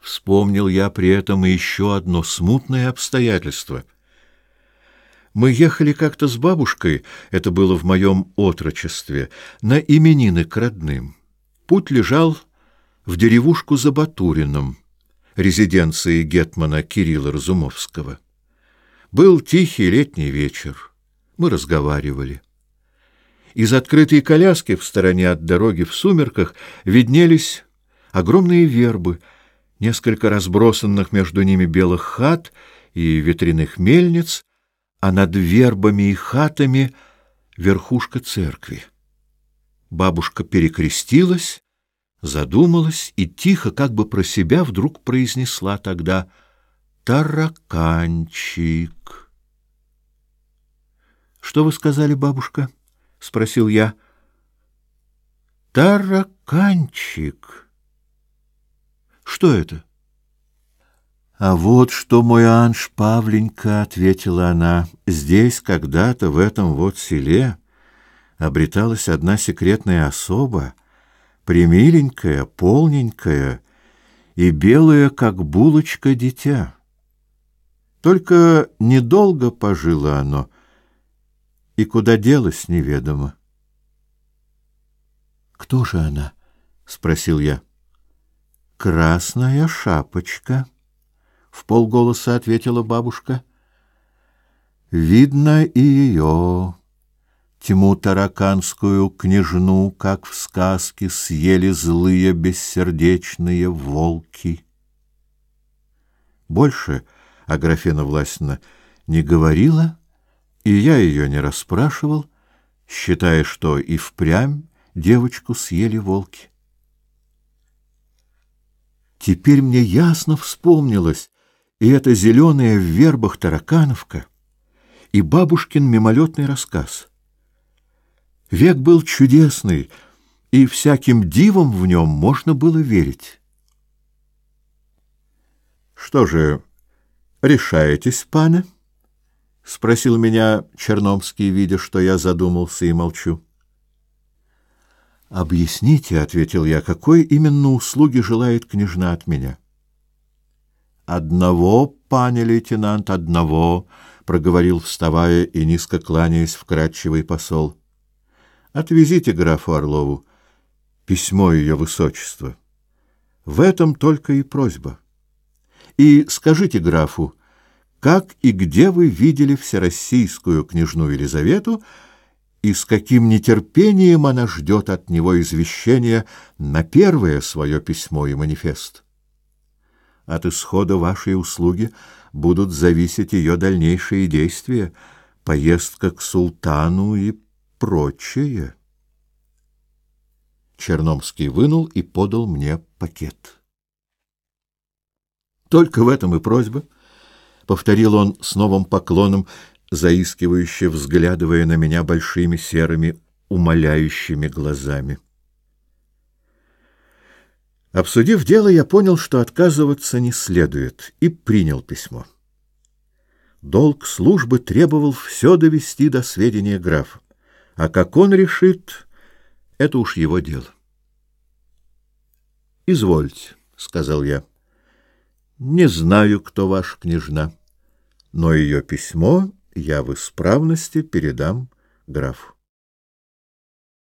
Вспомнил я при этом еще одно смутное обстоятельство. Мы ехали как-то с бабушкой, это было в моем отрочестве, на именины к родным. Путь лежал в деревушку за Батурином, резиденции гетмана Кирилла Разумовского. Был тихий летний вечер. Мы разговаривали. Из открытой коляски в стороне от дороги в сумерках виднелись огромные вербы — несколько разбросанных между ними белых хат и ветряных мельниц, а над вербами и хатами верхушка церкви. Бабушка перекрестилась, задумалась и тихо, как бы про себя, вдруг произнесла тогда «Тараканчик». «Что вы сказали, бабушка?» — спросил я. «Тараканчик». Что это? А вот что, мой анж, Павленька, ответила она. Здесь когда-то в этом вот селе обреталась одна секретная особа, примиленькая, полненькая и белая, как булочка, дитя. Только недолго пожило оно, и куда делось неведомо. Кто же она? спросил я красная шапочка, в полголоса ответила бабушка. Видно и ее тьму тараканскую княжну, как в сказке съели злые бессердечные волки. Больше Аграфена Власьевна не говорила, и я ее не расспрашивал, считая, что и впрямь девочку съели волки. Теперь мне ясно вспомнилось и эта зеленая в вербах таракановка, и бабушкин мимолетный рассказ. Век был чудесный, и всяким дивом в нем можно было верить. — Что же, решаетесь, пане? — спросил меня Черномский, видя, что я задумался и молчу. — «Объясните», — ответил я, — «какой именно услуги желает княжна от меня?» «Одного, пане лейтенант, одного», — проговорил, вставая и низко кланяясь вкрадчивый посол. «Отвезите графу Орлову письмо ее высочества. В этом только и просьба. И скажите графу, как и где вы видели всероссийскую княжну Елизавету, — и с каким нетерпением она ждет от него извещения на первое свое письмо и манифест. От исхода вашей услуги будут зависеть ее дальнейшие действия, поездка к султану и прочее. Черномский вынул и подал мне пакет. Только в этом и просьба, повторил он с новым поклоном, заискивающе взглядывая на меня большими серыми, умоляющими глазами. Обсудив дело, я понял, что отказываться не следует, и принял письмо. Долг службы требовал все довести до сведения графа, а как он решит, это уж его дело. «Извольте», — сказал я, — «не знаю, кто ваша княжна, но ее письмо я в исправности передам графу.